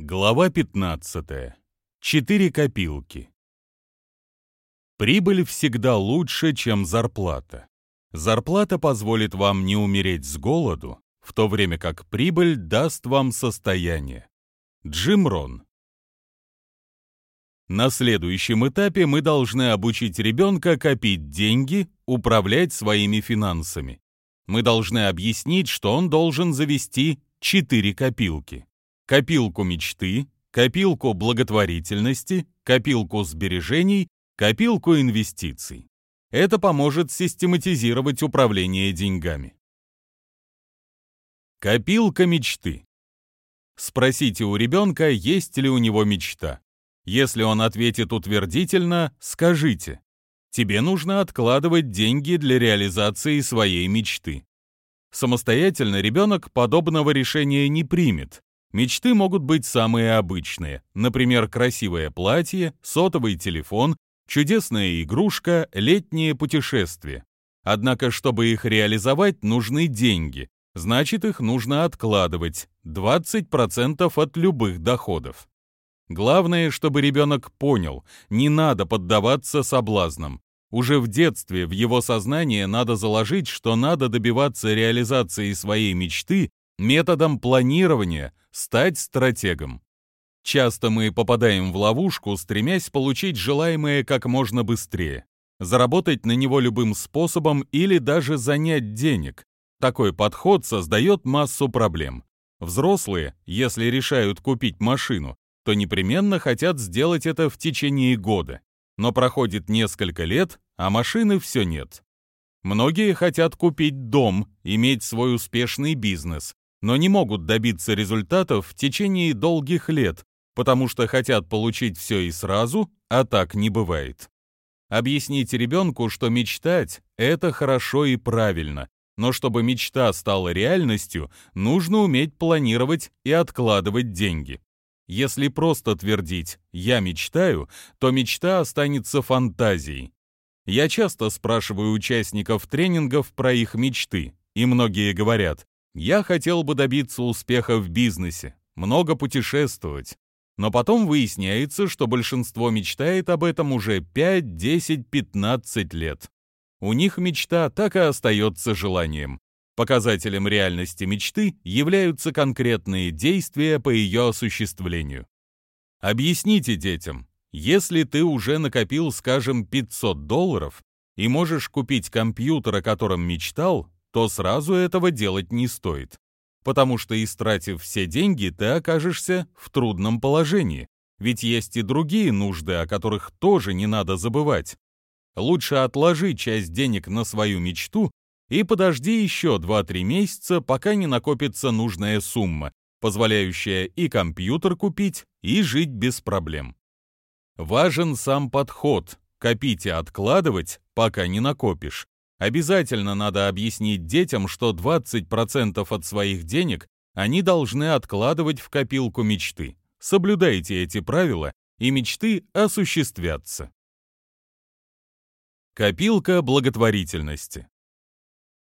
Глава 15. Четыре копилки. Прибыль всегда лучше, чем зарплата. Зарплата позволит вам не умереть с голоду, в то время как прибыль даст вам состояние. Джим Рон. На следующем этапе мы должны обучить ребенка копить деньги, управлять своими финансами. Мы должны объяснить, что он должен завести четыре копилки копилку мечты, копилку благотворительности, копилку сбережений, копилку инвестиций. Это поможет систематизировать управление деньгами. Копилка мечты. Спросите у ребенка, есть ли у него мечта. Если он ответит утвердительно, скажите, тебе нужно откладывать деньги для реализации своей мечты. Самостоятельно ребенок подобного решения не примет, Мечты могут быть самые обычные, например, красивое платье, сотовый телефон, чудесная игрушка, летнее путешествие. Однако, чтобы их реализовать, нужны деньги, значит, их нужно откладывать 20% от любых доходов. Главное, чтобы ребенок понял, не надо поддаваться соблазнам. Уже в детстве в его сознание надо заложить, что надо добиваться реализации своей мечты методом планирования стать стратегом. Часто мы попадаем в ловушку, стремясь получить желаемое как можно быстрее, заработать на него любым способом или даже занять денег. Такой подход создает массу проблем. Взрослые, если решают купить машину, то непременно хотят сделать это в течение года. Но проходит несколько лет, а машины все нет. Многие хотят купить дом, иметь свой успешный бизнес, но не могут добиться результатов в течение долгих лет, потому что хотят получить все и сразу, а так не бывает. Объясните ребенку, что мечтать – это хорошо и правильно, но чтобы мечта стала реальностью, нужно уметь планировать и откладывать деньги. Если просто твердить «я мечтаю», то мечта останется фантазией. Я часто спрашиваю участников тренингов про их мечты, и многие говорят я хотел бы добиться успеха в бизнесе, много путешествовать. Но потом выясняется, что большинство мечтает об этом уже 5, 10, 15 лет. У них мечта так и остается желанием. Показателем реальности мечты являются конкретные действия по ее осуществлению. Объясните детям, если ты уже накопил, скажем, 500 долларов и можешь купить компьютер, о котором мечтал, то сразу этого делать не стоит. Потому что, истратив все деньги, ты окажешься в трудном положении. Ведь есть и другие нужды, о которых тоже не надо забывать. Лучше отложи часть денег на свою мечту и подожди еще 2-3 месяца, пока не накопится нужная сумма, позволяющая и компьютер купить, и жить без проблем. Важен сам подход – копить и откладывать, пока не накопишь. Обязательно надо объяснить детям, что 20% от своих денег они должны откладывать в копилку мечты. Соблюдайте эти правила, и мечты осуществятся. Копилка благотворительности.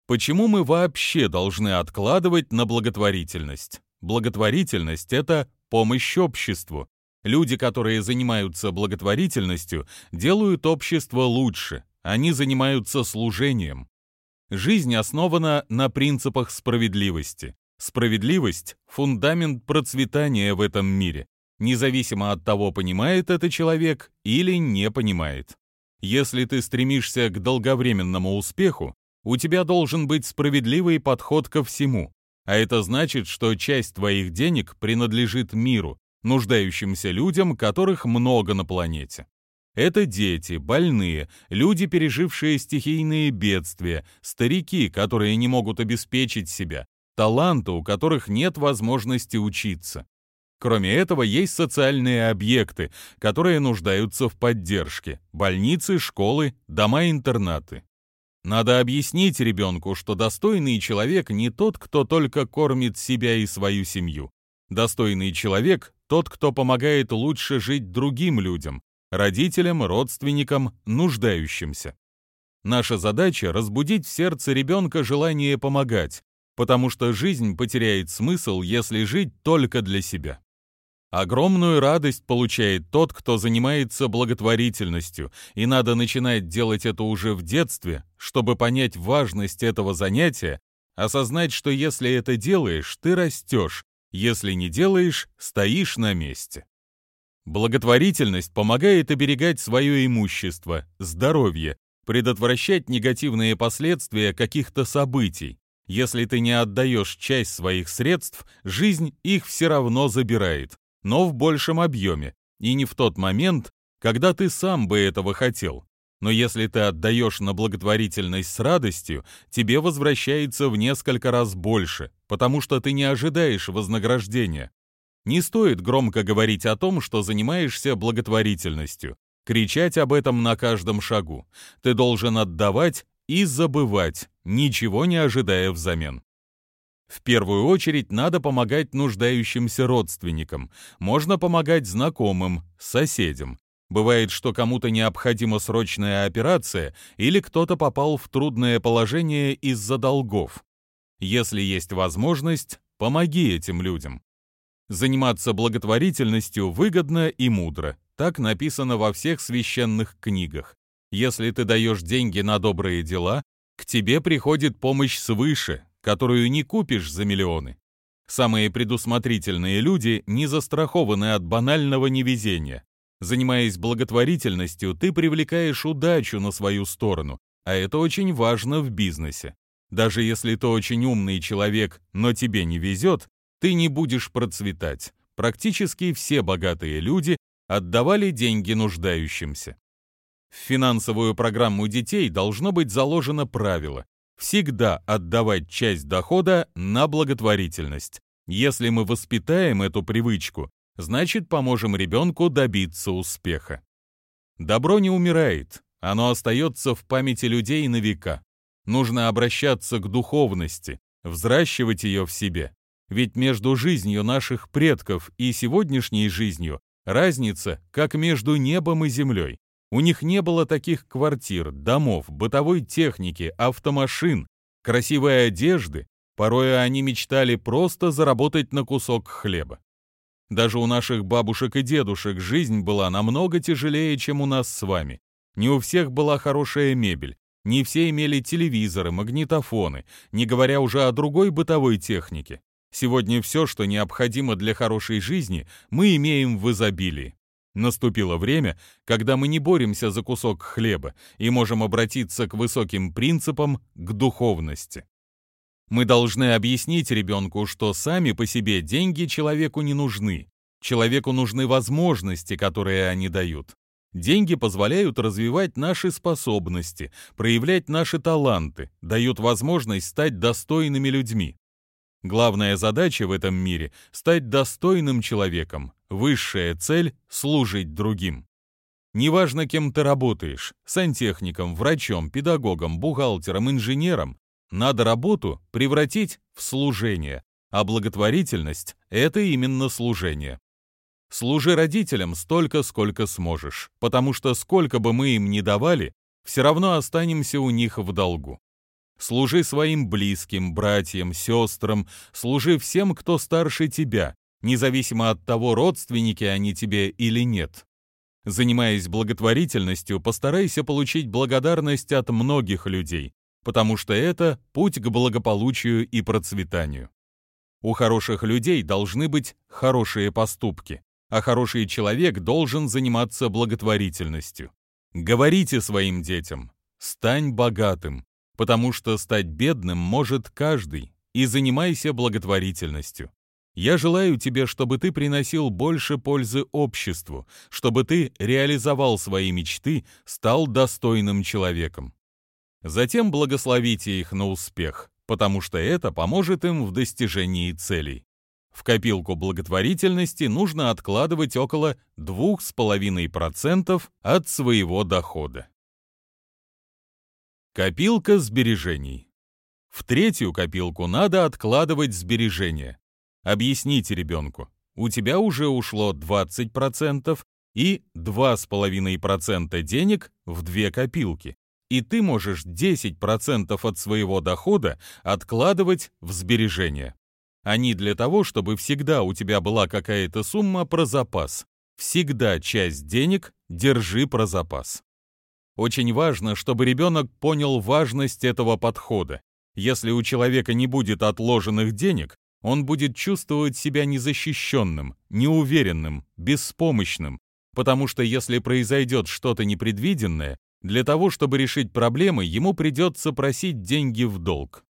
Почему мы вообще должны откладывать на благотворительность? Благотворительность – это помощь обществу. Люди, которые занимаются благотворительностью, делают общество лучше, они занимаются служением. Жизнь основана на принципах справедливости. Справедливость – фундамент процветания в этом мире, независимо от того, понимает это человек или не понимает. Если ты стремишься к долговременному успеху, у тебя должен быть справедливый подход ко всему, а это значит, что часть твоих денег принадлежит миру, нуждающимся людям, которых много на планете. Это дети, больные, люди, пережившие стихийные бедствия, старики, которые не могут обеспечить себя, таланты, у которых нет возможности учиться. Кроме этого, есть социальные объекты, которые нуждаются в поддержке – больницы, школы, дома-интернаты. Надо объяснить ребенку, что достойный человек не тот, кто только кормит себя и свою семью. Достойный человек – тот, кто помогает лучше жить другим людям, родителям, родственникам, нуждающимся. Наша задача – разбудить в сердце ребенка желание помогать, потому что жизнь потеряет смысл, если жить только для себя. Огромную радость получает тот, кто занимается благотворительностью, и надо начинать делать это уже в детстве, чтобы понять важность этого занятия, осознать, что если это делаешь, ты растешь, если не делаешь, стоишь на месте. Благотворительность помогает оберегать свое имущество, здоровье, предотвращать негативные последствия каких-то событий. Если ты не отдаешь часть своих средств, жизнь их все равно забирает но в большем объеме, и не в тот момент, когда ты сам бы этого хотел. Но если ты отдаешь на благотворительность с радостью, тебе возвращается в несколько раз больше, потому что ты не ожидаешь вознаграждения. Не стоит громко говорить о том, что занимаешься благотворительностью, кричать об этом на каждом шагу. Ты должен отдавать и забывать, ничего не ожидая взамен. В первую очередь надо помогать нуждающимся родственникам, можно помогать знакомым, соседям. Бывает, что кому-то необходима срочная операция или кто-то попал в трудное положение из-за долгов. Если есть возможность, помоги этим людям. Заниматься благотворительностью выгодно и мудро. Так написано во всех священных книгах. Если ты даешь деньги на добрые дела, к тебе приходит помощь свыше, которую не купишь за миллионы. Самые предусмотрительные люди не застрахованы от банального невезения. Занимаясь благотворительностью, ты привлекаешь удачу на свою сторону, а это очень важно в бизнесе. Даже если ты очень умный человек, но тебе не везет, ты не будешь процветать. Практически все богатые люди отдавали деньги нуждающимся. В финансовую программу детей должно быть заложено правило всегда отдавать часть дохода на благотворительность. Если мы воспитаем эту привычку, значит поможем ребенку добиться успеха. Добро не умирает, оно остается в памяти людей на века. Нужно обращаться к духовности, взращивать ее в себе. Ведь между жизнью наших предков и сегодняшней жизнью разница, как между небом и землей. У них не было таких квартир, домов, бытовой техники, автомашин, красивой одежды. Порой они мечтали просто заработать на кусок хлеба. Даже у наших бабушек и дедушек жизнь была намного тяжелее, чем у нас с вами. Не у всех была хорошая мебель, не все имели телевизоры, магнитофоны, не говоря уже о другой бытовой технике. Сегодня все, что необходимо для хорошей жизни, мы имеем в изобилии. Наступило время, когда мы не боремся за кусок хлеба и можем обратиться к высоким принципам, к духовности. Мы должны объяснить ребенку, что сами по себе деньги человеку не нужны. Человеку нужны возможности, которые они дают. Деньги позволяют развивать наши способности, проявлять наши таланты, дают возможность стать достойными людьми. Главная задача в этом мире — стать достойным человеком. Высшая цель — служить другим. Неважно, кем ты работаешь — сантехником, врачом, педагогом, бухгалтером, инженером — надо работу превратить в служение, а благотворительность — это именно служение. Служи родителям столько, сколько сможешь, потому что сколько бы мы им ни давали, все равно останемся у них в долгу. Служи своим близким, братьям, сестрам, служи всем, кто старше тебя, независимо от того, родственники они тебе или нет. Занимаясь благотворительностью, постарайся получить благодарность от многих людей, потому что это путь к благополучию и процветанию. У хороших людей должны быть хорошие поступки, а хороший человек должен заниматься благотворительностью. Говорите своим детям «стань богатым», потому что стать бедным может каждый, и занимайся благотворительностью. Я желаю тебе, чтобы ты приносил больше пользы обществу, чтобы ты реализовал свои мечты, стал достойным человеком. Затем благословите их на успех, потому что это поможет им в достижении целей. В копилку благотворительности нужно откладывать около 2,5% от своего дохода. Копилка сбережений. В третью копилку надо откладывать сбережения. Объясните ребенку, у тебя уже ушло 20% и 2,5% денег в две копилки, и ты можешь 10% от своего дохода откладывать в сбережения. Они для того, чтобы всегда у тебя была какая-то сумма про запас. Всегда часть денег держи про запас. Очень важно, чтобы ребенок понял важность этого подхода. Если у человека не будет отложенных денег, он будет чувствовать себя незащищенным, неуверенным, беспомощным, потому что если произойдет что-то непредвиденное, для того, чтобы решить проблемы, ему придется просить деньги в долг.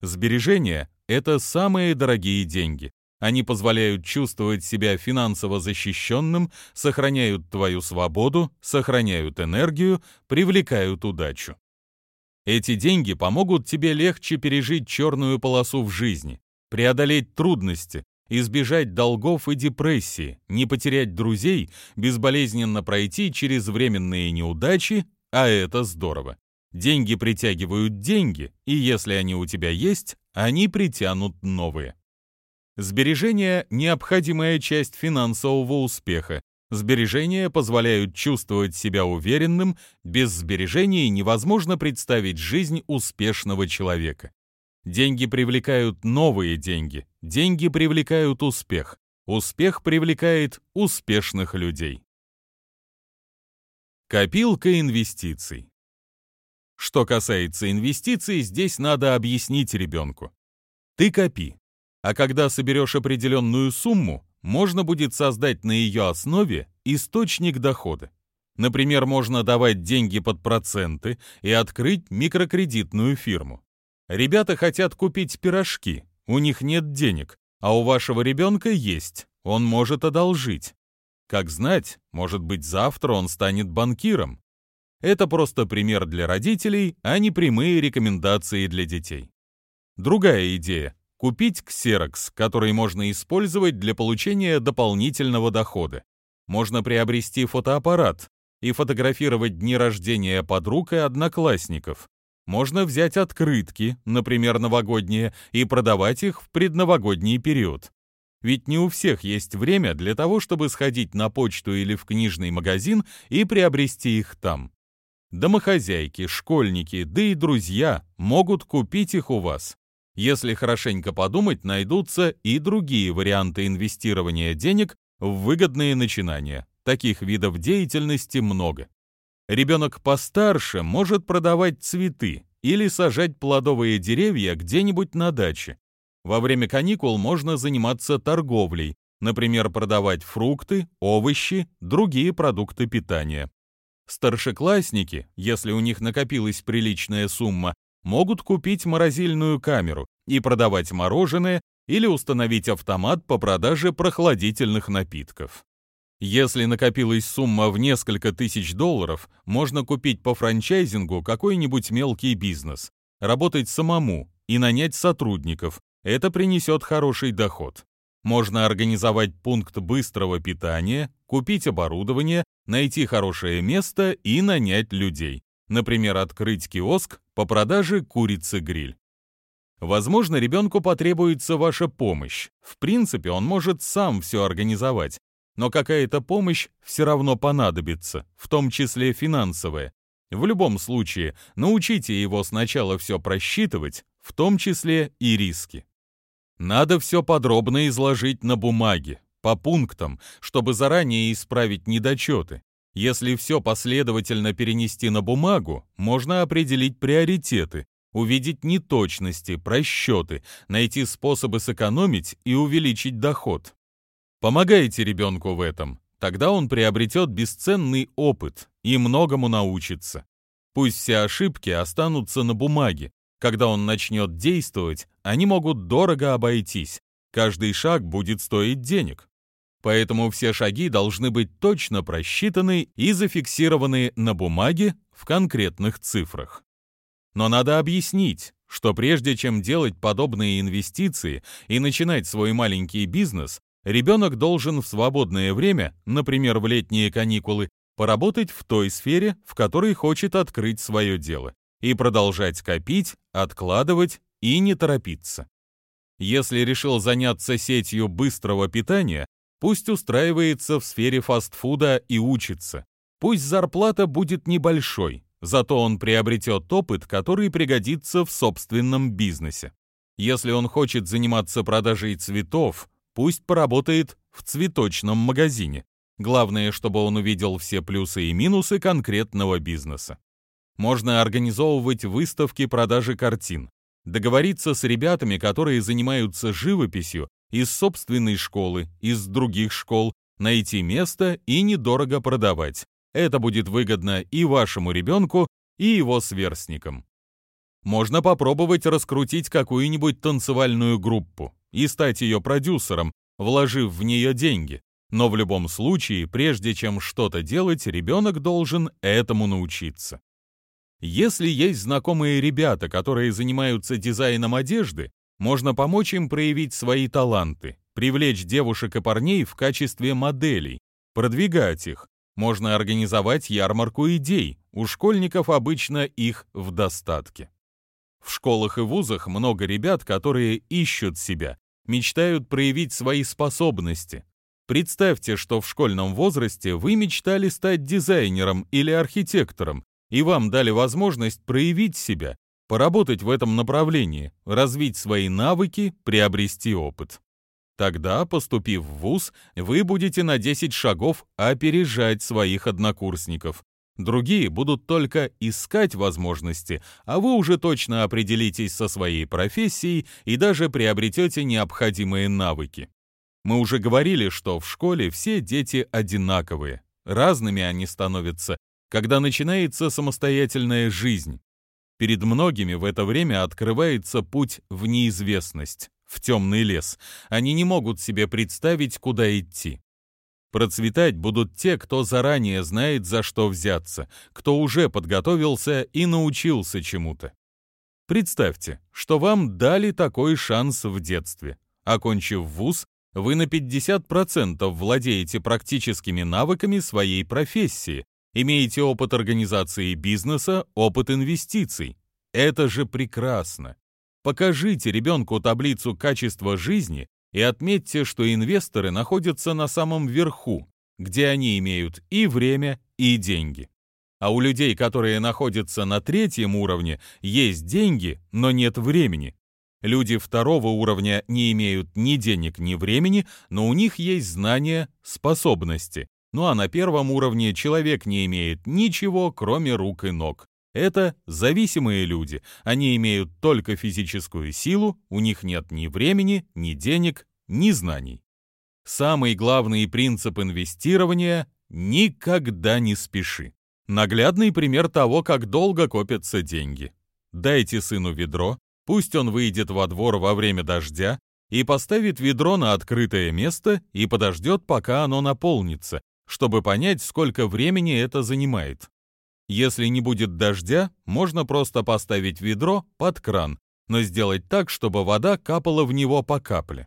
Сбережения – это самые дорогие деньги. Они позволяют чувствовать себя финансово защищенным, сохраняют твою свободу, сохраняют энергию, привлекают удачу. Эти деньги помогут тебе легче пережить черную полосу в жизни, преодолеть трудности, избежать долгов и депрессии, не потерять друзей, безболезненно пройти через временные неудачи, а это здорово. Деньги притягивают деньги, и если они у тебя есть, они притянут новые. Сбережения – необходимая часть финансового успеха. Сбережения позволяют чувствовать себя уверенным, без сбережений невозможно представить жизнь успешного человека. Деньги привлекают новые деньги, деньги привлекают успех, успех привлекает успешных людей. Копилка инвестиций. Что касается инвестиций, здесь надо объяснить ребенку. Ты копи, а когда соберешь определенную сумму, можно будет создать на ее основе источник дохода. Например, можно давать деньги под проценты и открыть микрокредитную фирму. Ребята хотят купить пирожки, у них нет денег, а у вашего ребенка есть, он может одолжить. Как знать, может быть, завтра он станет банкиром. Это просто пример для родителей, а не прямые рекомендации для детей. Другая идея Купить ксерокс, который можно использовать для получения дополнительного дохода. Можно приобрести фотоаппарат и фотографировать дни рождения подруг и одноклассников. Можно взять открытки, например, новогодние, и продавать их в предновогодний период. Ведь не у всех есть время для того, чтобы сходить на почту или в книжный магазин и приобрести их там. Домохозяйки, школьники, да и друзья могут купить их у вас. Если хорошенько подумать, найдутся и другие варианты инвестирования денег в выгодные начинания. Таких видов деятельности много. Ребенок постарше может продавать цветы или сажать плодовые деревья где-нибудь на даче. Во время каникул можно заниматься торговлей, например, продавать фрукты, овощи, другие продукты питания. Старшеклассники, если у них накопилась приличная сумма, могут купить морозильную камеру и продавать мороженое или установить автомат по продаже прохладительных напитков. Если накопилась сумма в несколько тысяч долларов, можно купить по франчайзингу какой-нибудь мелкий бизнес, работать самому и нанять сотрудников. Это принесет хороший доход. Можно организовать пункт быстрого питания, купить оборудование, найти хорошее место и нанять людей. Например, открыть киоск по продаже курицы-гриль. Возможно, ребенку потребуется ваша помощь. В принципе, он может сам все организовать, но какая-то помощь все равно понадобится, в том числе финансовая. В любом случае, научите его сначала все просчитывать, в том числе и риски. Надо все подробно изложить на бумаге, по пунктам, чтобы заранее исправить недочеты. Если все последовательно перенести на бумагу, можно определить приоритеты, увидеть неточности, просчеты, найти способы сэкономить и увеличить доход. Помогайте ребенку в этом, тогда он приобретет бесценный опыт и многому научится. Пусть все ошибки останутся на бумаге. Когда он начнет действовать, они могут дорого обойтись. Каждый шаг будет стоить денег. Поэтому все шаги должны быть точно просчитаны и зафиксированы на бумаге в конкретных цифрах. Но надо объяснить, что прежде чем делать подобные инвестиции и начинать свой маленький бизнес, ребенок должен в свободное время, например, в летние каникулы, поработать в той сфере, в которой хочет открыть свое дело, и продолжать копить, откладывать и не торопиться. Если решил заняться сетью быстрого питания, Пусть устраивается в сфере фастфуда и учится. Пусть зарплата будет небольшой, зато он приобретет опыт, который пригодится в собственном бизнесе. Если он хочет заниматься продажей цветов, пусть поработает в цветочном магазине. Главное, чтобы он увидел все плюсы и минусы конкретного бизнеса. Можно организовывать выставки продажи картин, договориться с ребятами, которые занимаются живописью, из собственной школы, из других школ, найти место и недорого продавать. Это будет выгодно и вашему ребенку, и его сверстникам. Можно попробовать раскрутить какую-нибудь танцевальную группу и стать ее продюсером, вложив в нее деньги. Но в любом случае, прежде чем что-то делать, ребенок должен этому научиться. Если есть знакомые ребята, которые занимаются дизайном одежды, можно помочь им проявить свои таланты, привлечь девушек и парней в качестве моделей, продвигать их. Можно организовать ярмарку идей, у школьников обычно их в достатке. В школах и вузах много ребят, которые ищут себя, мечтают проявить свои способности. Представьте, что в школьном возрасте вы мечтали стать дизайнером или архитектором, и вам дали возможность проявить себя, поработать в этом направлении, развить свои навыки, приобрести опыт. Тогда, поступив в ВУЗ, вы будете на 10 шагов опережать своих однокурсников. Другие будут только искать возможности, а вы уже точно определитесь со своей профессией и даже приобретете необходимые навыки. Мы уже говорили, что в школе все дети одинаковые. Разными они становятся, когда начинается самостоятельная жизнь. Перед многими в это время открывается путь в неизвестность, в темный лес. Они не могут себе представить, куда идти. Процветать будут те, кто заранее знает, за что взяться, кто уже подготовился и научился чему-то. Представьте, что вам дали такой шанс в детстве. Окончив вуз, вы на 50% владеете практическими навыками своей профессии, имеете опыт организации бизнеса, опыт инвестиций. Это же прекрасно. Покажите ребенку таблицу качества жизни и отметьте, что инвесторы находятся на самом верху, где они имеют и время, и деньги. А у людей, которые находятся на третьем уровне, есть деньги, но нет времени. Люди второго уровня не имеют ни денег, ни времени, но у них есть знания, способности. Ну а на первом уровне человек не имеет ничего, кроме рук и ног. Это зависимые люди. Они имеют только физическую силу, у них нет ни времени, ни денег, ни знаний. Самый главный принцип инвестирования – никогда не спеши. Наглядный пример того, как долго копятся деньги. Дайте сыну ведро, пусть он выйдет во двор во время дождя и поставит ведро на открытое место и подождет, пока оно наполнится, чтобы понять, сколько времени это занимает. Если не будет дождя, можно просто поставить ведро под кран, но сделать так, чтобы вода капала в него по капле.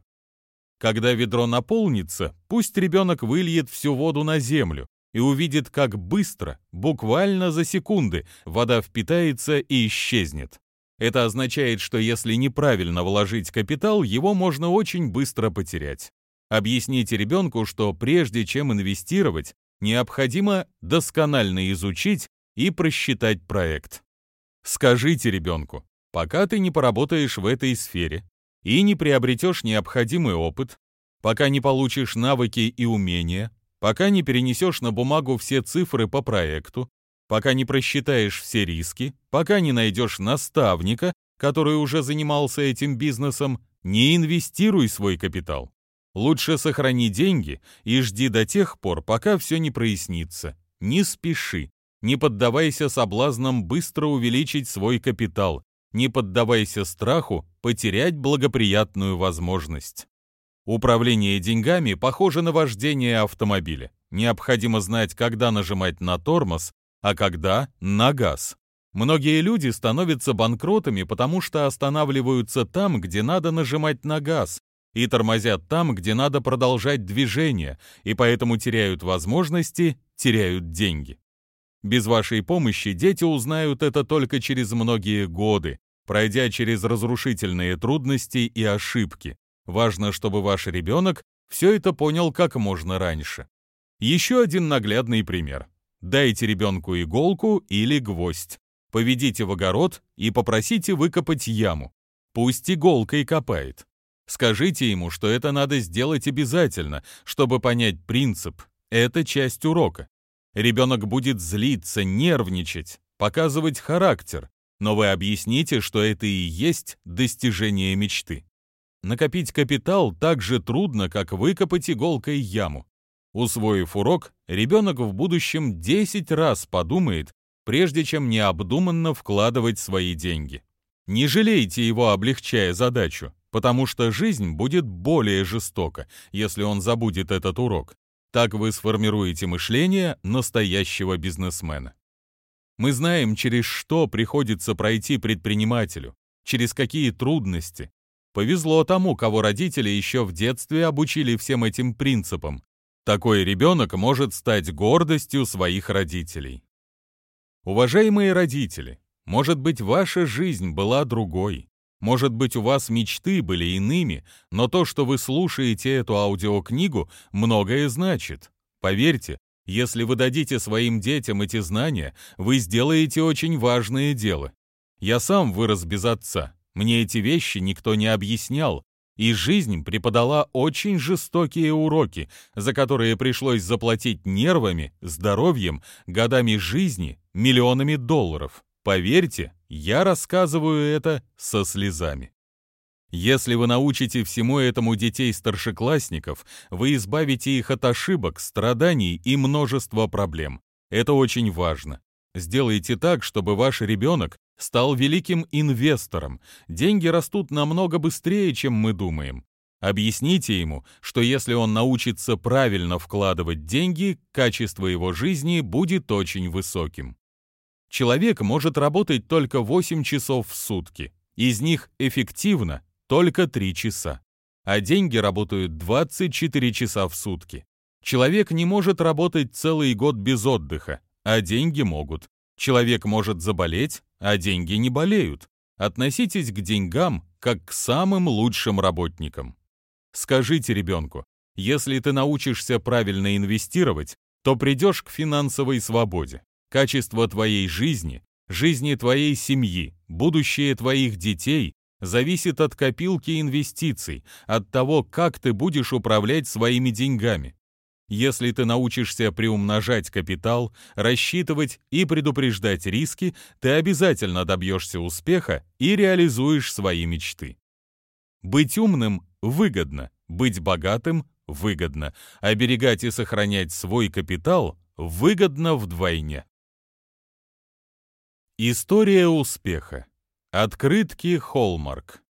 Когда ведро наполнится, пусть ребенок выльет всю воду на землю и увидит, как быстро, буквально за секунды, вода впитается и исчезнет. Это означает, что если неправильно вложить капитал, его можно очень быстро потерять. Объясните ребенку, что прежде чем инвестировать, необходимо досконально изучить и просчитать проект. Скажите ребенку, пока ты не поработаешь в этой сфере и не приобретешь необходимый опыт, пока не получишь навыки и умения, пока не перенесешь на бумагу все цифры по проекту, пока не просчитаешь все риски, пока не найдешь наставника, который уже занимался этим бизнесом, не инвестируй свой капитал. Лучше сохрани деньги и жди до тех пор, пока все не прояснится. Не спеши, не поддавайся соблазнам быстро увеличить свой капитал, не поддавайся страху потерять благоприятную возможность. Управление деньгами похоже на вождение автомобиля. Необходимо знать, когда нажимать на тормоз, а когда на газ. Многие люди становятся банкротами, потому что останавливаются там, где надо нажимать на газ, и тормозят там, где надо продолжать движение, и поэтому теряют возможности, теряют деньги. Без вашей помощи дети узнают это только через многие годы, пройдя через разрушительные трудности и ошибки. Важно, чтобы ваш ребенок все это понял как можно раньше. Еще один наглядный пример. Дайте ребенку иголку или гвоздь. Поведите в огород и попросите выкопать яму. пусть иголкой копает. Скажите ему, что это надо сделать обязательно, чтобы понять принцип. Это часть урока. Ребенок будет злиться, нервничать, показывать характер, но вы объясните, что это и есть достижение мечты. Накопить капитал так же трудно, как выкопать иголкой яму. Усвоив урок, ребенок в будущем 10 раз подумает, прежде чем необдуманно вкладывать свои деньги. Не жалейте его, облегчая задачу, потому что жизнь будет более жестока, если он забудет этот урок. Так вы сформируете мышление настоящего бизнесмена. Мы знаем, через что приходится пройти предпринимателю, через какие трудности. Повезло тому, кого родители еще в детстве обучили всем этим принципам. Такой ребенок может стать гордостью своих родителей. Уважаемые родители, может быть, ваша жизнь была другой. Может быть, у вас мечты были иными, но то, что вы слушаете эту аудиокнигу, многое значит. Поверьте, если вы дадите своим детям эти знания, вы сделаете очень важное дело. Я сам вырос без отца. Мне эти вещи никто не объяснял, и жизнь преподала очень жестокие уроки, за которые пришлось заплатить нервами, здоровьем, годами жизни, миллионами долларов. Поверьте, я рассказываю это со слезами. Если вы научите всему этому детей-старшеклассников, вы избавите их от ошибок, страданий и множества проблем. Это очень важно. Сделайте так, чтобы ваш ребенок стал великим инвестором. Деньги растут намного быстрее, чем мы думаем. Объясните ему, что если он научится правильно вкладывать деньги, качество его жизни будет очень высоким. Человек может работать только 8 часов в сутки. Из них эффективно только 3 часа. А деньги работают 24 часа в сутки. Человек не может работать целый год без отдыха, а деньги могут. Человек может заболеть, а деньги не болеют. Относитесь к деньгам как к самым лучшим работникам. Скажите ребенку, если ты научишься правильно инвестировать, то придешь к финансовой свободе. Качество твоей жизни, жизни твоей семьи, будущее твоих детей зависит от копилки инвестиций, от того, как ты будешь управлять своими деньгами. Если ты научишься приумножать капитал, рассчитывать и предупреждать риски, ты обязательно добьешься успеха и реализуешь свои мечты. Быть умным выгодно, быть богатым выгодно, оберегать и сохранять свой капитал выгодно вдвойне. История успеха. Открытки Холмарк.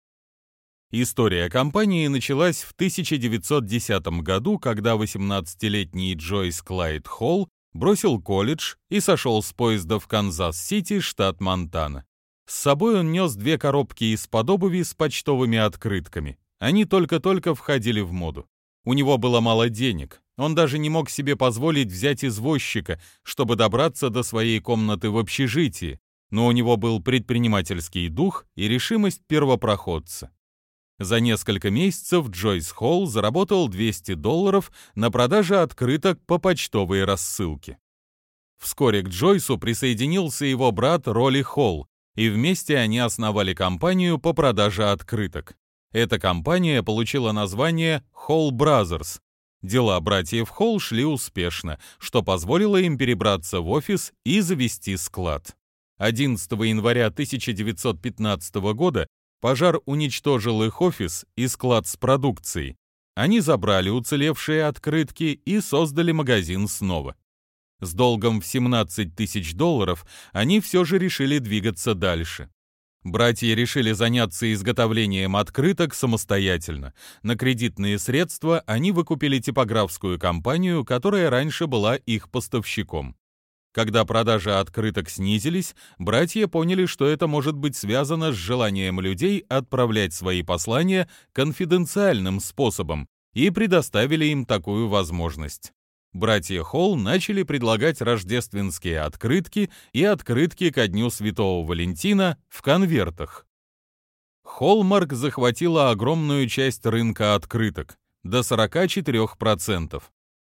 История компании началась в 1910 году, когда 18-летний Джойс Клайд Холл бросил колледж и сошел с поезда в Канзас-Сити, штат Монтана. С собой он нес две коробки из-под обуви с почтовыми открытками. Они только-только входили в моду. У него было мало денег. Он даже не мог себе позволить взять извозчика, чтобы добраться до своей комнаты в общежитии, но у него был предпринимательский дух и решимость первопроходца. За несколько месяцев Джойс Холл заработал 200 долларов на продаже открыток по почтовой рассылке. Вскоре к Джойсу присоединился его брат Ролли Холл, и вместе они основали компанию по продаже открыток. Эта компания получила название Холл Brothers. Дела братьев Холл шли успешно, что позволило им перебраться в офис и завести склад. 11 января 1915 года Пожар уничтожил их офис и склад с продукцией. Они забрали уцелевшие открытки и создали магазин снова. С долгом в 17 тысяч долларов они все же решили двигаться дальше. Братья решили заняться изготовлением открыток самостоятельно. На кредитные средства они выкупили типографскую компанию, которая раньше была их поставщиком. Когда продажи открыток снизились, братья поняли, что это может быть связано с желанием людей отправлять свои послания конфиденциальным способом и предоставили им такую возможность. Братья Холл начали предлагать рождественские открытки и открытки ко Дню Святого Валентина в конвертах. Холмарк захватила огромную часть рынка открыток, до 44%.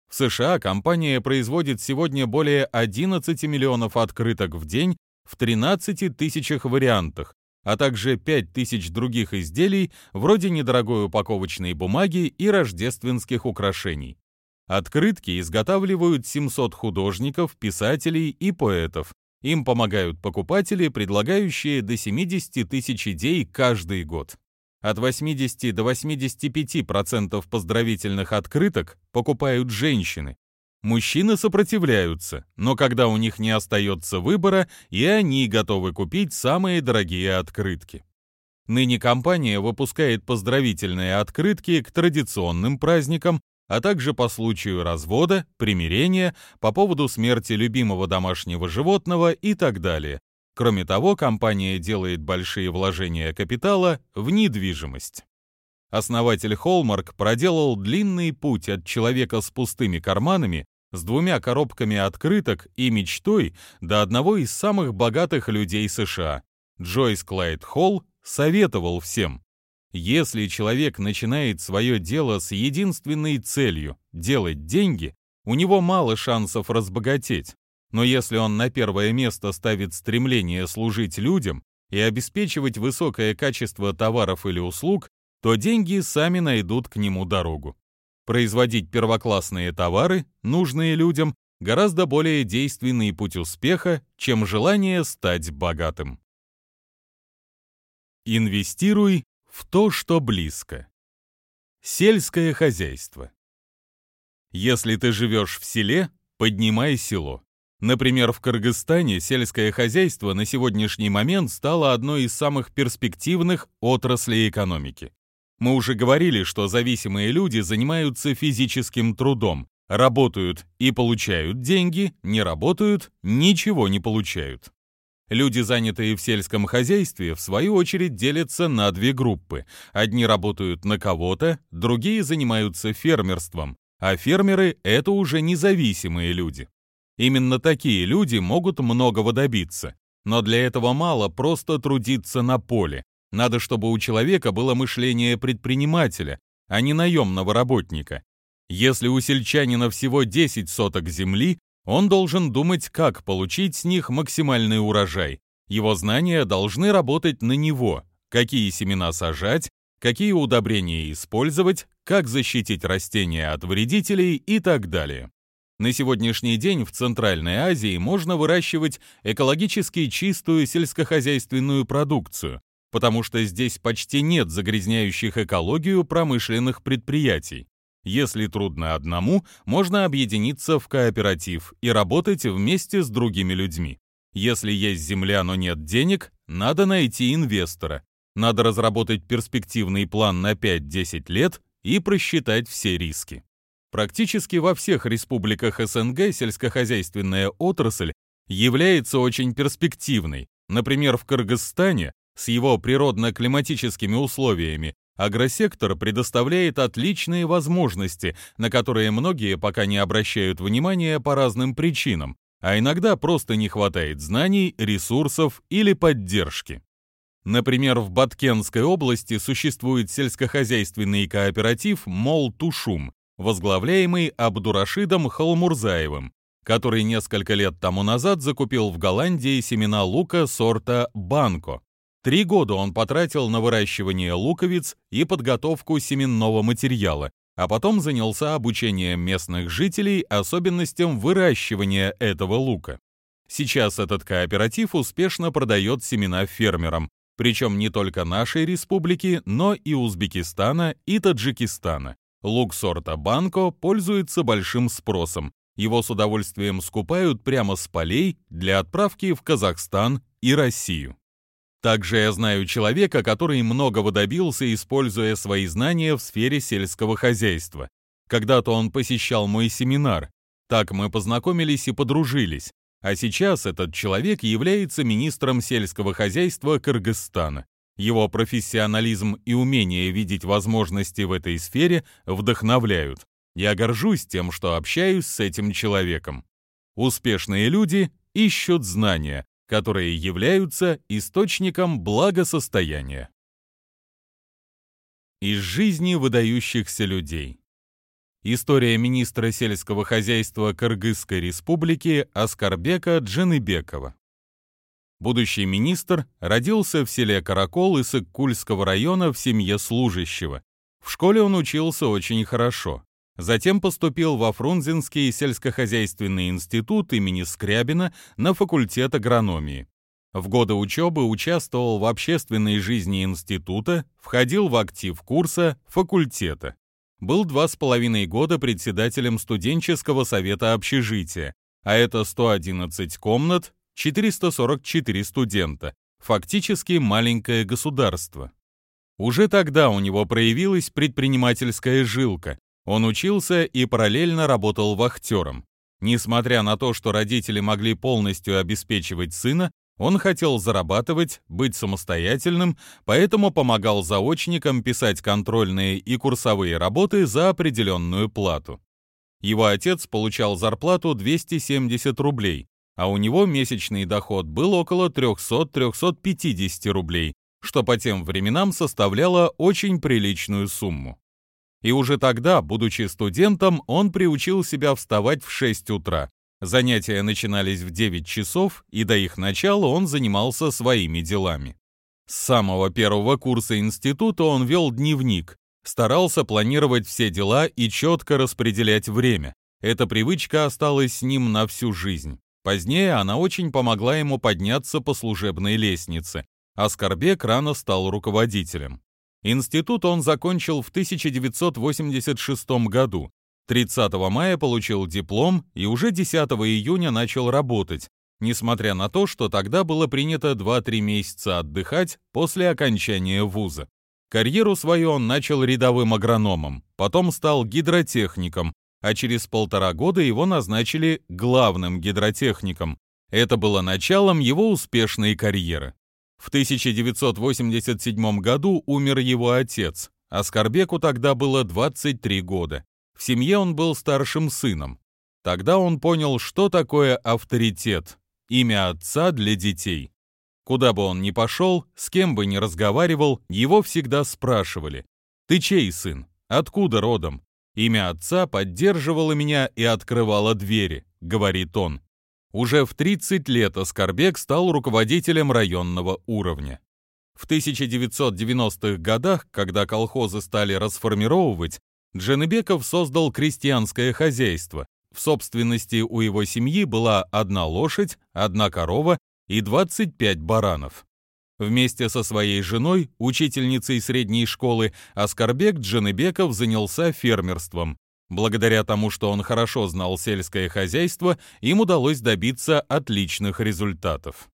В США компания производит сегодня более 11 миллионов открыток в день в 13 тысячах вариантах, а также 5000 других изделий вроде недорогой упаковочной бумаги и рождественских украшений. Открытки изготавливают 700 художников, писателей и поэтов. Им помогают покупатели, предлагающие до 70 тысяч идей каждый год. От 80 до 85% поздравительных открыток покупают женщины. Мужчины сопротивляются, но когда у них не остается выбора, и они готовы купить самые дорогие открытки. Ныне компания выпускает поздравительные открытки к традиционным праздникам, а также по случаю развода, примирения, по поводу смерти любимого домашнего животного и так далее. Кроме того, компания делает большие вложения капитала в недвижимость. Основатель Холмарк проделал длинный путь от человека с пустыми карманами, с двумя коробками открыток и мечтой до одного из самых богатых людей США. Джойс Клайд Холл советовал всем если человек начинает свое дело с единственной целью – делать деньги, у него мало шансов разбогатеть. Но если он на первое место ставит стремление служить людям и обеспечивать высокое качество товаров или услуг, то деньги сами найдут к нему дорогу. Производить первоклассные товары, нужные людям, гораздо более действенный путь успеха, чем желание стать богатым. Инвестируй в то, что близко. Сельское хозяйство. Если ты живешь в селе, поднимай село. Например, в Кыргызстане сельское хозяйство на сегодняшний момент стало одной из самых перспективных отраслей экономики. Мы уже говорили, что зависимые люди занимаются физическим трудом, работают и получают деньги, не работают, ничего не получают. Люди, занятые в сельском хозяйстве, в свою очередь делятся на две группы. Одни работают на кого-то, другие занимаются фермерством, а фермеры – это уже независимые люди. Именно такие люди могут многого добиться. Но для этого мало просто трудиться на поле. Надо, чтобы у человека было мышление предпринимателя, а не наемного работника. Если у сельчанина всего 10 соток земли, он должен думать, как получить с них максимальный урожай. Его знания должны работать на него, какие семена сажать, какие удобрения использовать, как защитить растения от вредителей и так далее. На сегодняшний день в Центральной Азии можно выращивать экологически чистую сельскохозяйственную продукцию, потому что здесь почти нет загрязняющих экологию промышленных предприятий. Если трудно одному, можно объединиться в кооператив и работать вместе с другими людьми. Если есть земля, но нет денег, надо найти инвестора. Надо разработать перспективный план на 5-10 лет и просчитать все риски. Практически во всех республиках СНГ сельскохозяйственная отрасль является очень перспективной. Например, в Кыргызстане с его природно-климатическими условиями Агросектор предоставляет отличные возможности, на которые многие пока не обращают внимания по разным причинам, а иногда просто не хватает знаний, ресурсов или поддержки. Например, в Баткенской области существует сельскохозяйственный кооператив «Мол-Тушум», возглавляемый Абдурашидом Халмурзаевым, который несколько лет тому назад закупил в Голландии семена лука сорта «Банко», Три года он потратил на выращивание луковиц и подготовку семенного материала, а потом занялся обучением местных жителей особенностям выращивания этого лука. Сейчас этот кооператив успешно продает семена фермерам, причем не только нашей республики, но и Узбекистана и Таджикистана. Лук сорта Банко пользуется большим спросом. Его с удовольствием скупают прямо с полей для отправки в Казахстан и Россию. Также я знаю человека, который многого добился, используя свои знания в сфере сельского хозяйства. Когда-то он посещал мой семинар. Так мы познакомились и подружились. А сейчас этот человек является министром сельского хозяйства Кыргызстана. Его профессионализм и умение видеть возможности в этой сфере вдохновляют. Я горжусь тем, что общаюсь с этим человеком. Успешные люди ищут знания, которые являются источником благосостояния. Из жизни выдающихся людей. История министра сельского хозяйства Кыргызской республики Аскарбека Джаныбекова. Будущий министр родился в селе Каракол из Иккульского района в семье служащего. В школе он учился очень хорошо. Затем поступил во Фрунзенский сельскохозяйственный институт имени Скрябина на факультет агрономии. В годы учебы участвовал в общественной жизни института, входил в актив курса факультета. Был два с половиной года председателем студенческого совета общежития, а это 111 комнат, 444 студента, фактически маленькое государство. Уже тогда у него проявилась предпринимательская жилка. Он учился и параллельно работал вахтером. Несмотря на то, что родители могли полностью обеспечивать сына, он хотел зарабатывать, быть самостоятельным, поэтому помогал заочникам писать контрольные и курсовые работы за определенную плату. Его отец получал зарплату 270 рублей, а у него месячный доход был около 300-350 рублей, что по тем временам составляло очень приличную сумму. И уже тогда, будучи студентом, он приучил себя вставать в 6 утра. Занятия начинались в 9 часов, и до их начала он занимался своими делами. С самого первого курса института он вел дневник, старался планировать все дела и четко распределять время. Эта привычка осталась с ним на всю жизнь. Позднее она очень помогла ему подняться по служебной лестнице, а Скорбек рано стал руководителем. Институт он закончил в 1986 году. 30 мая получил диплом и уже 10 июня начал работать, несмотря на то, что тогда было принято 2-3 месяца отдыхать после окончания вуза. Карьеру свою он начал рядовым агрономом, потом стал гидротехником, а через полтора года его назначили главным гидротехником. Это было началом его успешной карьеры. В 1987 году умер его отец, а Скорбеку тогда было 23 года. В семье он был старшим сыном. Тогда он понял, что такое авторитет, имя отца для детей. Куда бы он ни пошел, с кем бы ни разговаривал, его всегда спрашивали «Ты чей сын? Откуда родом?» Имя отца поддерживало меня и открывало двери, говорит он. Уже в 30 лет Оскорбек стал руководителем районного уровня. В 1990-х годах, когда колхозы стали расформировывать, Дженебеков создал крестьянское хозяйство. В собственности у его семьи была одна лошадь, одна корова и 25 баранов. Вместе со своей женой, учительницей средней школы, Аскарбек Джаныбеков занялся фермерством. Благодаря тому, что он хорошо знал сельское хозяйство, им удалось добиться отличных результатов.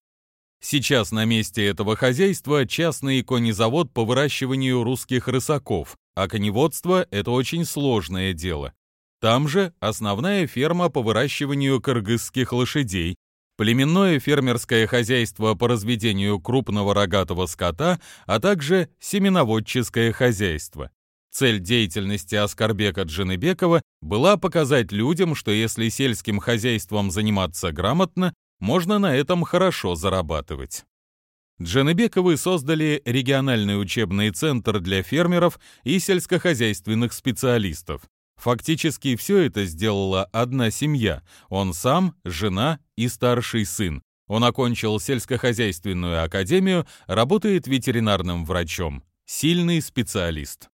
Сейчас на месте этого хозяйства частный конезавод по выращиванию русских рысаков, а коневодство – это очень сложное дело. Там же основная ферма по выращиванию кыргызских лошадей, племенное фермерское хозяйство по разведению крупного рогатого скота, а также семеноводческое хозяйство. Цель деятельности Аскарбека Джаныбекова была показать людям, что если сельским хозяйством заниматься грамотно, можно на этом хорошо зарабатывать. Джаныбековы создали региональный учебный центр для фермеров и сельскохозяйственных специалистов. Фактически все это сделала одна семья. Он сам, жена и старший сын. Он окончил сельскохозяйственную академию, работает ветеринарным врачом. Сильный специалист.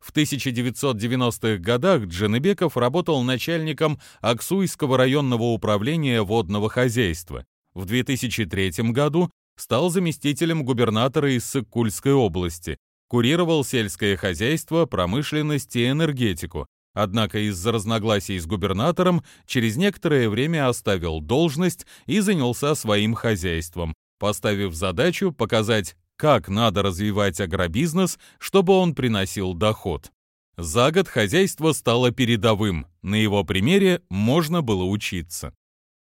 В 1990-х годах Джаныбеков работал начальником Аксуйского районного управления водного хозяйства. В 2003 году стал заместителем губернатора из Сыккульской области, курировал сельское хозяйство, промышленность и энергетику, Однако из-за разногласий с губернатором через некоторое время оставил должность и занялся своим хозяйством, поставив задачу показать, как надо развивать агробизнес, чтобы он приносил доход. За год хозяйство стало передовым, на его примере можно было учиться.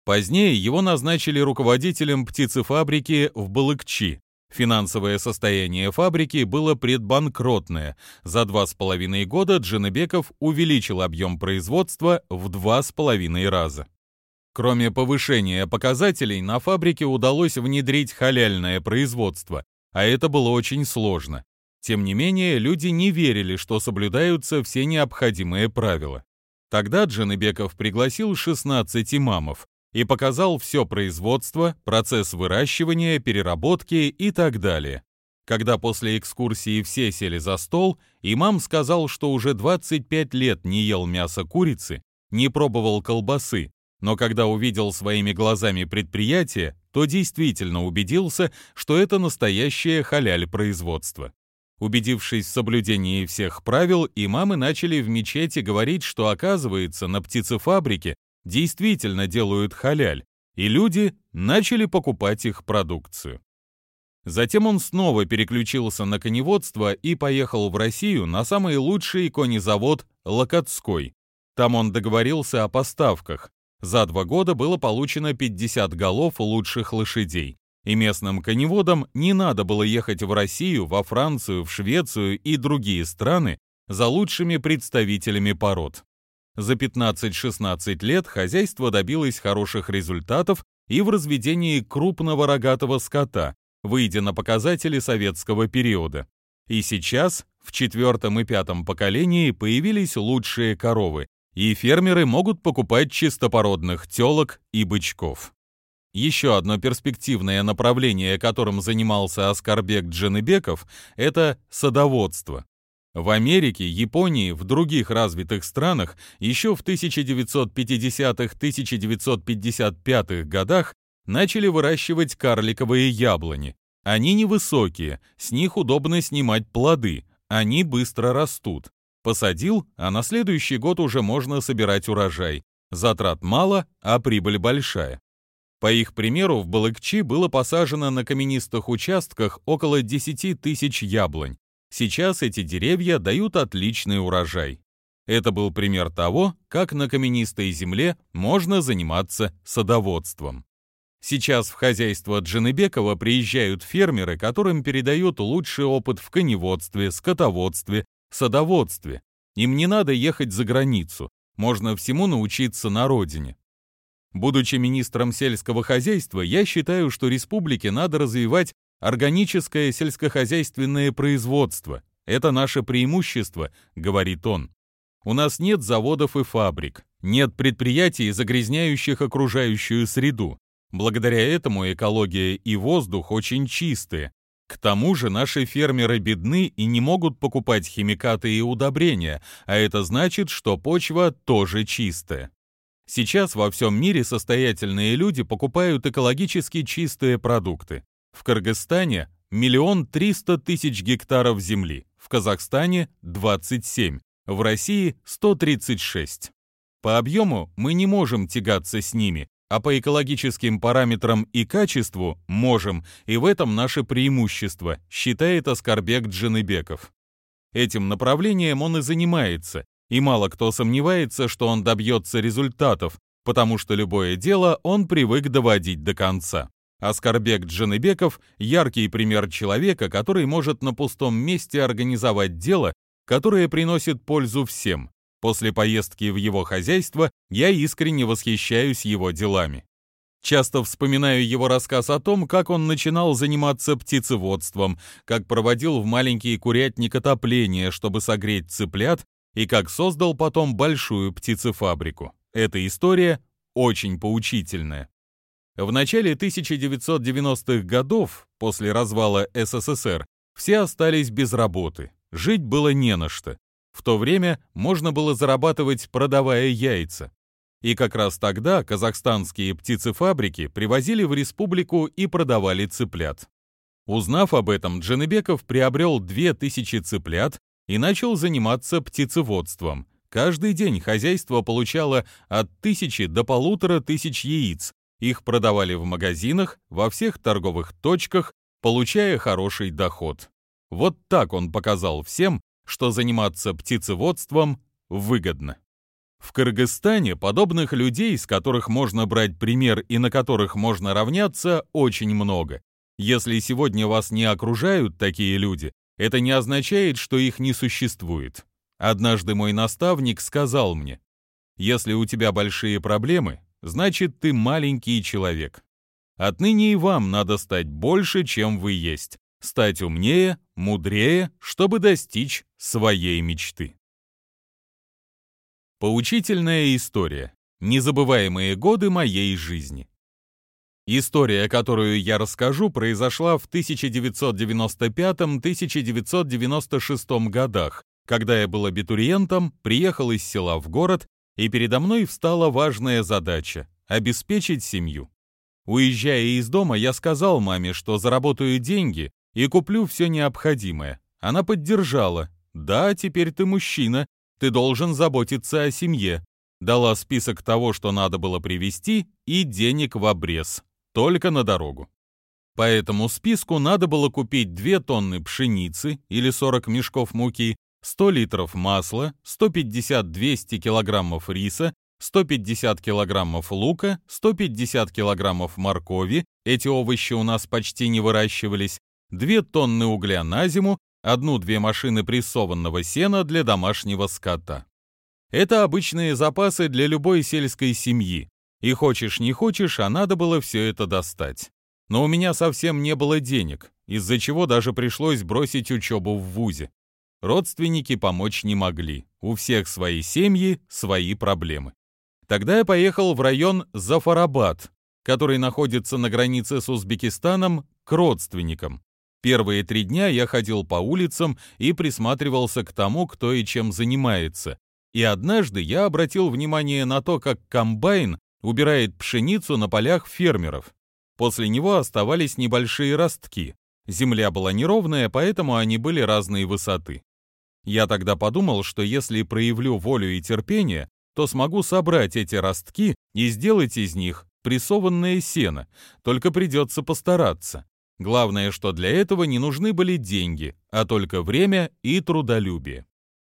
Позднее его назначили руководителем птицефабрики в Балыкчи, Финансовое состояние фабрики было предбанкротное. За два с половиной года Дженебеков увеличил объем производства в два с половиной раза. Кроме повышения показателей, на фабрике удалось внедрить халяльное производство, а это было очень сложно. Тем не менее, люди не верили, что соблюдаются все необходимые правила. Тогда Джаныбеков пригласил 16 имамов. И показал все производство, процесс выращивания, переработки и так далее. Когда после экскурсии все сели за стол, имам сказал, что уже 25 лет не ел мясо курицы, не пробовал колбасы, но когда увидел своими глазами предприятие, то действительно убедился, что это настоящее халяль-производство. Убедившись в соблюдении всех правил, имамы начали в мечети говорить, что, оказывается, на птицефабрике действительно делают халяль, и люди начали покупать их продукцию. Затем он снова переключился на коневодство и поехал в Россию на самый лучший конезавод Локотской. Там он договорился о поставках. За два года было получено 50 голов лучших лошадей. И местным коневодам не надо было ехать в Россию, во Францию, в Швецию и другие страны за лучшими представителями пород. За 15-16 лет хозяйство добилось хороших результатов и в разведении крупного рогатого скота, выйдя на показатели советского периода. И сейчас, в четвертом и пятом поколении, появились лучшие коровы, и фермеры могут покупать чистопородных телок и бычков. Еще одно перспективное направление, которым занимался Аскарбек Джаныбеков, это садоводство. В Америке, Японии, в других развитых странах еще в 1950-1955 годах начали выращивать карликовые яблони. Они невысокие, с них удобно снимать плоды, они быстро растут. Посадил, а на следующий год уже можно собирать урожай. Затрат мало, а прибыль большая. По их примеру, в Балыкчи было посажено на каменистых участках около 10 тысяч яблонь. Сейчас эти деревья дают отличный урожай. Это был пример того, как на каменистой земле можно заниматься садоводством. Сейчас в хозяйство Джаныбекова приезжают фермеры, которым передают лучший опыт в коневодстве, скотоводстве, садоводстве. Им не надо ехать за границу, можно всему научиться на родине. Будучи министром сельского хозяйства, я считаю, что республике надо развивать органическое сельскохозяйственное производство. Это наше преимущество, говорит он. У нас нет заводов и фабрик, нет предприятий, загрязняющих окружающую среду. Благодаря этому экология и воздух очень чистые. К тому же наши фермеры бедны и не могут покупать химикаты и удобрения, а это значит, что почва тоже чистая. Сейчас во всем мире состоятельные люди покупают экологически чистые продукты. В Кыргызстане миллион триста тысяч гектаров земли, в Казахстане 27, в России 136. По объему мы не можем тягаться с ними, а по экологическим параметрам и качеству можем, и в этом наше преимущество, считает Аскарбек Джаныбеков. Этим направлением он и занимается, и мало кто сомневается, что он добьется результатов, потому что любое дело он привык доводить до конца. Аскарбек Джаныбеков – яркий пример человека, который может на пустом месте организовать дело, которое приносит пользу всем, После поездки в его хозяйство я искренне восхищаюсь его делами. Часто вспоминаю его рассказ о том, как он начинал заниматься птицеводством, как проводил в маленький курятник отопление, чтобы согреть цыплят, и как создал потом большую птицефабрику. Эта история очень поучительная. В начале 1990-х годов, после развала СССР, все остались без работы, жить было не на что. В то время можно было зарабатывать, продавая яйца. И как раз тогда казахстанские птицефабрики привозили в республику и продавали цыплят. Узнав об этом, Джаныбеков приобрел 2000 цыплят и начал заниматься птицеводством. Каждый день хозяйство получало от тысячи до полутора тысяч яиц. Их продавали в магазинах, во всех торговых точках, получая хороший доход. Вот так он показал всем, что заниматься птицеводством выгодно. В Кыргызстане подобных людей, с которых можно брать пример и на которых можно равняться, очень много. Если сегодня вас не окружают такие люди, это не означает, что их не существует. Однажды мой наставник сказал мне, «Если у тебя большие проблемы, значит, ты маленький человек. Отныне и вам надо стать больше, чем вы есть стать умнее, мудрее, чтобы достичь своей мечты. Поучительная история. Незабываемые годы моей жизни. История, которую я расскажу, произошла в 1995-1996 годах, когда я был абитуриентом, приехал из села в город, и передо мной встала важная задача – обеспечить семью. Уезжая из дома, я сказал маме, что заработаю деньги и куплю все необходимое. Она поддержала. «Да, теперь ты мужчина, ты должен заботиться о семье». Дала список того, что надо было привезти, и денег в обрез. Только на дорогу. По этому списку надо было купить 2 тонны пшеницы или 40 мешков муки, 100 литров масла, 150-200 килограммов риса, 150 килограммов лука, 150 килограммов моркови, эти овощи у нас почти не выращивались, 2 тонны угля на зиму, одну-две машины прессованного сена для домашнего скота. Это обычные запасы для любой сельской семьи. И хочешь не хочешь, а надо было все это достать. Но у меня совсем не было денег, из-за чего даже пришлось бросить учебу в ВУЗе. Родственники помочь не могли. У всех свои семьи, свои проблемы. Тогда я поехал в район Зафарабад, который находится на границе с Узбекистаном, к родственникам. Первые три дня я ходил по улицам и присматривался к тому, кто и чем занимается. И однажды я обратил внимание на то, как комбайн убирает пшеницу на полях фермеров. После него оставались небольшие ростки. Земля была неровная, поэтому они были разной высоты. Я тогда подумал, что если проявлю волю и терпение, то смогу собрать эти ростки и сделать из них прессованное сено, только придется постараться. Главное, что для этого не нужны были деньги, а только время и трудолюбие.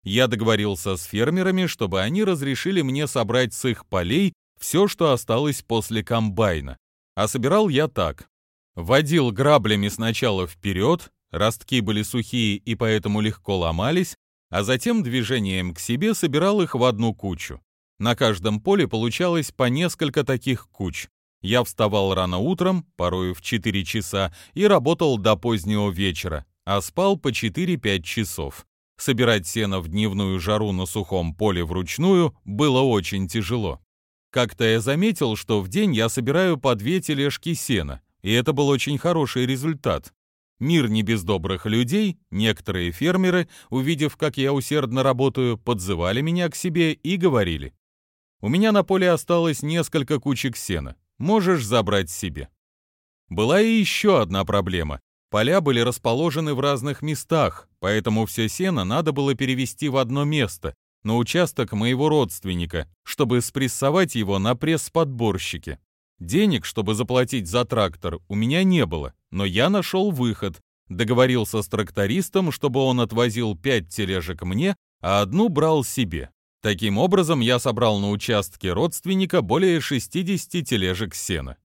Я договорился с фермерами, чтобы они разрешили мне собрать с их полей все, что осталось после комбайна. А собирал я так. Водил граблями сначала вперед, ростки были сухие и поэтому легко ломались, а затем движением к себе собирал их в одну кучу. На каждом поле получалось по несколько таких куч. Я вставал рано утром, порою в 4 часа, и работал до позднего вечера, а спал по 4-5 часов. Собирать сено в дневную жару на сухом поле вручную было очень тяжело. Как-то я заметил, что в день я собираю по две тележки сена, и это был очень хороший результат. Мир не без добрых людей, некоторые фермеры, увидев, как я усердно работаю, подзывали меня к себе и говорили, «У меня на поле осталось несколько кучек сена, можешь забрать себе». Была и еще одна проблема. Поля были расположены в разных местах, поэтому все сено надо было перевести в одно место, на участок моего родственника, чтобы спрессовать его на пресс-подборщике. Денег, чтобы заплатить за трактор, у меня не было, но я нашел выход. Договорился с трактористом, чтобы он отвозил пять тележек мне, а одну брал себе. Таким образом, я собрал на участке родственника более 60 тележек сена.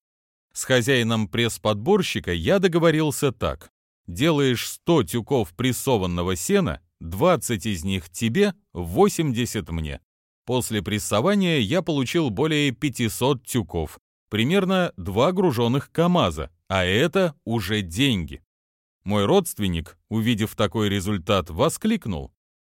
С хозяином пресс-подборщика я договорился так. Делаешь 100 тюков прессованного сена, 20 из них тебе, 80 мне. После прессования я получил более 500 тюков, примерно два груженных КАМАЗа, а это уже деньги. Мой родственник, увидев такой результат, воскликнул.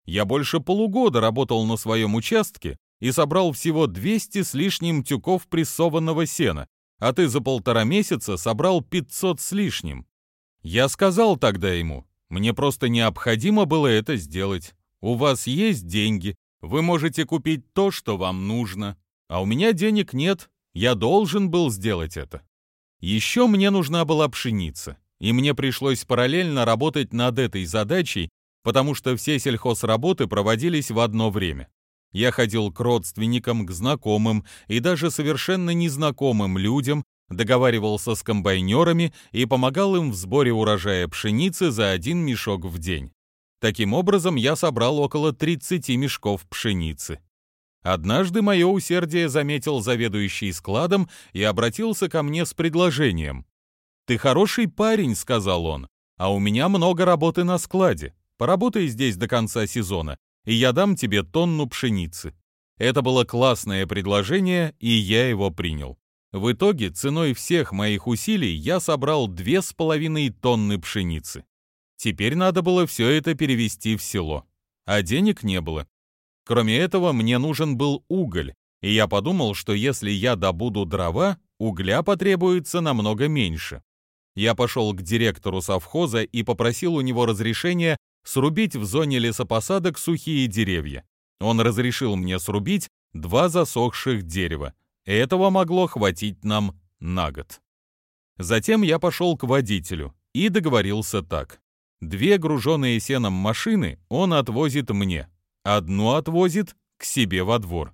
Я больше полугода работал на своем участке и собрал всего 200 с лишним тюков прессованного сена, а ты за полтора месяца собрал 500 с лишним. Я сказал тогда ему, мне просто необходимо было это сделать. У вас есть деньги, вы можете купить то, что вам нужно, а у меня денег нет, я должен был сделать это. Еще мне нужна была пшеница, и мне пришлось параллельно работать над этой задачей, потому что все сельхозработы проводились в одно время. Я ходил к родственникам, к знакомым и даже совершенно незнакомым людям, договаривался с комбайнерами и помогал им в сборе урожая пшеницы за один мешок в день. Таким образом, я собрал около 30 мешков пшеницы. Однажды мое усердие заметил заведующий складом и обратился ко мне с предложением. «Ты хороший парень», — сказал он, — «а у меня много работы на складе. Поработай здесь до конца сезона, и я дам тебе тонну пшеницы». Это было классное предложение, и я его принял. В итоге, ценой всех моих усилий, я собрал две с половиной тонны пшеницы. Теперь надо было все это перевести в село. А денег не было. Кроме этого, мне нужен был уголь, И я подумал, что если я добуду дрова, угля потребуется намного меньше. Я пошел к директору совхоза и попросил у него разрешения срубить в зоне лесопосадок сухие деревья. Он разрешил мне срубить два засохших дерева. Этого могло хватить нам на год. Затем я пошел к водителю и договорился так. Две груженные сеном машины он отвозит мне, одну отвозит к себе во двор.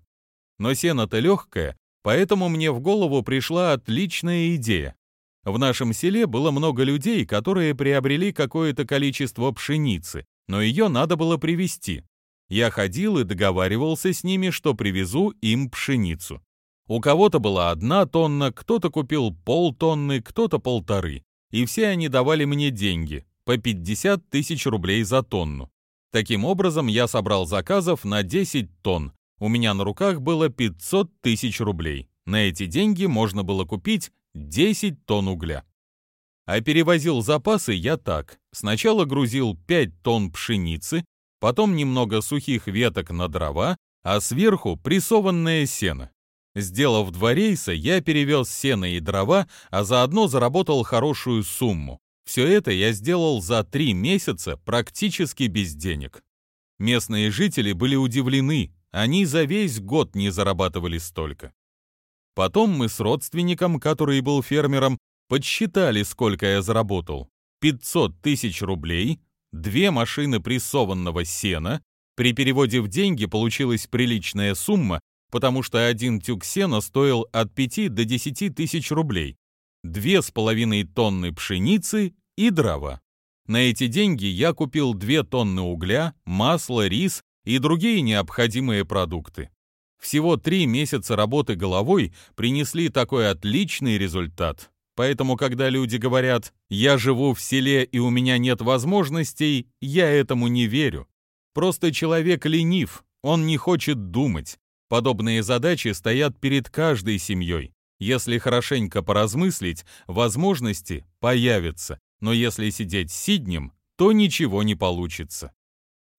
Но сено-то легкое, поэтому мне в голову пришла отличная идея. В нашем селе было много людей, которые приобрели какое-то количество пшеницы, но ее надо было привезти. Я ходил и договаривался с ними, что привезу им пшеницу. У кого-то была одна тонна, кто-то купил полтонны, кто-то полторы. И все они давали мне деньги, по 50 тысяч рублей за тонну. Таким образом, я собрал заказов на 10 тонн. У меня на руках было 500 тысяч рублей. На эти деньги можно было купить 10 тонн угля. А перевозил запасы я так. Сначала грузил 5 тонн пшеницы, потом немного сухих веток на дрова, а сверху прессованное сено. Сделав два рейса, я перевез сено и дрова, а заодно заработал хорошую сумму. Все это я сделал за три месяца практически без денег. Местные жители были удивлены, они за весь год не зарабатывали столько. Потом мы с родственником, который был фермером, подсчитали, сколько я заработал. 500 тысяч рублей, две машины прессованного сена. При переводе в деньги получилась приличная сумма, потому что один тюк сена стоил от 5 до 10 тысяч рублей. Две с половиной тонны пшеницы и дрова. На эти деньги я купил 2 тонны угля, масло, рис и другие необходимые продукты. Всего три месяца работы головой принесли такой отличный результат. Поэтому, когда люди говорят «я живу в селе и у меня нет возможностей», я этому не верю. Просто человек ленив, он не хочет думать. Подобные задачи стоят перед каждой семьей. Если хорошенько поразмыслить, возможности появятся, но если сидеть сиднем, то ничего не получится.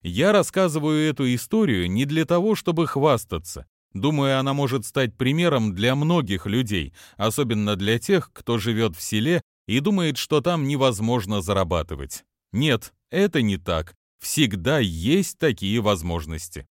Я рассказываю эту историю не для того, чтобы хвастаться. Думаю, она может стать примером для многих людей, особенно для тех, кто живет в селе и думает, что там невозможно зарабатывать. Нет, это не так. Всегда есть такие возможности.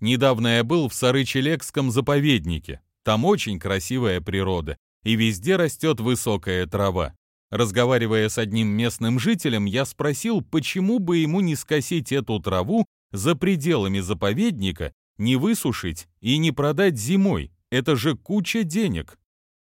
Недавно я был в Сарычелекском заповеднике. Там очень красивая природа, и везде растет высокая трава. Разговаривая с одним местным жителем, я спросил, почему бы ему не скосить эту траву за пределами заповедника, не высушить и не продать зимой. Это же куча денег.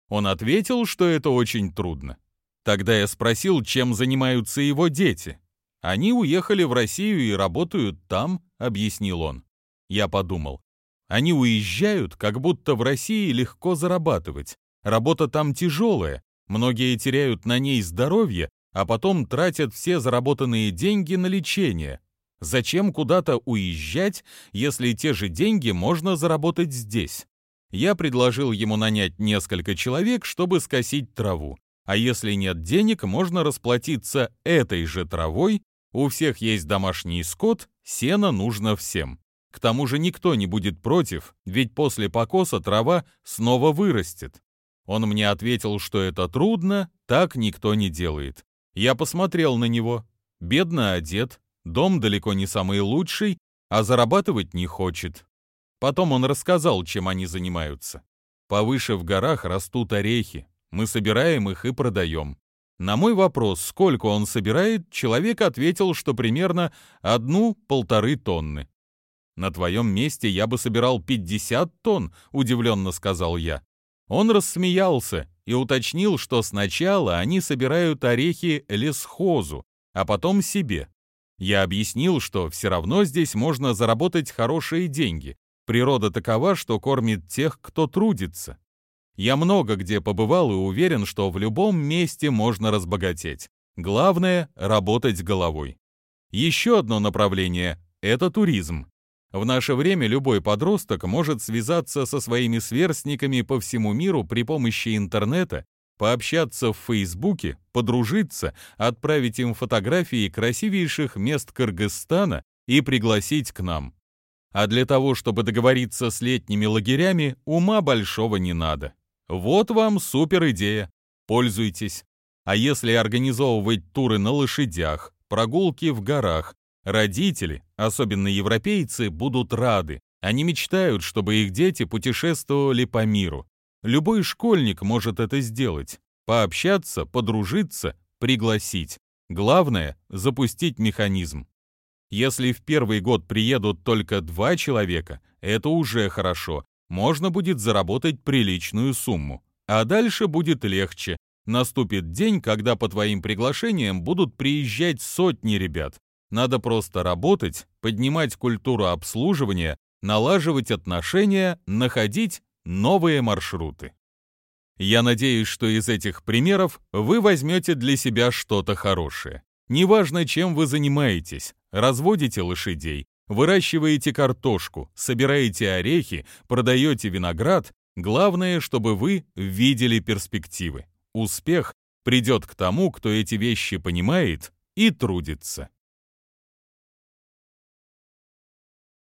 Он ответил, что это очень трудно. Тогда я спросил, чем занимаются его дети. Они уехали в Россию и работают там, объяснил он. Я подумал, они уезжают, как будто в России легко зарабатывать. Работа там тяжелая, Многие теряют на ней здоровье, а потом тратят все заработанные деньги на лечение. Зачем куда-то уезжать, если те же деньги можно заработать здесь? Я предложил ему нанять несколько человек, чтобы скосить траву. А если нет денег, можно расплатиться этой же травой. У всех есть домашний скот, сено нужно всем. К тому же никто не будет против, ведь после покоса трава снова вырастет. Он мне ответил, что это трудно, так никто не делает. Я посмотрел на него. Бедно одет, дом далеко не самый лучший, а зарабатывать не хочет. Потом он рассказал, чем они занимаются. Повыше в горах растут орехи. Мы собираем их и продаем. На мой вопрос, сколько он собирает, человек ответил, что примерно одну-полторы тонны. «На твоем месте я бы собирал 50 тонн», — удивленно сказал я. Он рассмеялся и уточнил, что сначала они собирают орехи лесхозу, а потом себе. Я объяснил, что все равно здесь можно заработать хорошие деньги. Природа такова, что кормит тех, кто трудится. Я много где побывал и уверен, что в любом месте можно разбогатеть. Главное – работать головой. Еще одно направление – это туризм. В наше время любой подросток может связаться со своими сверстниками по всему миру при помощи интернета, пообщаться в Фейсбуке, подружиться, отправить им фотографии красивейших мест Кыргызстана и пригласить к нам. А для того, чтобы договориться с летними лагерями, ума большого не надо. Вот вам супер идея. Пользуйтесь. А если организовывать туры на лошадях, прогулки в горах, родители, особенно европейцы, будут рады. Они мечтают, чтобы их дети путешествовали по миру. Любой школьник может это сделать. Пообщаться, подружиться, пригласить. Главное – запустить механизм. Если в первый год приедут только два человека, это уже хорошо. Можно будет заработать приличную сумму. А дальше будет легче. Наступит день, когда по твоим приглашениям будут приезжать сотни ребят. Надо просто работать, поднимать культуру обслуживания, налаживать отношения, находить новые маршруты. Я надеюсь, что из этих примеров вы возьмете для себя что-то хорошее. Неважно, чем вы занимаетесь, разводите лошадей, выращиваете картошку, собираете орехи, продаете виноград, главное, чтобы вы видели перспективы. Успех придет к тому, кто эти вещи понимает и трудится.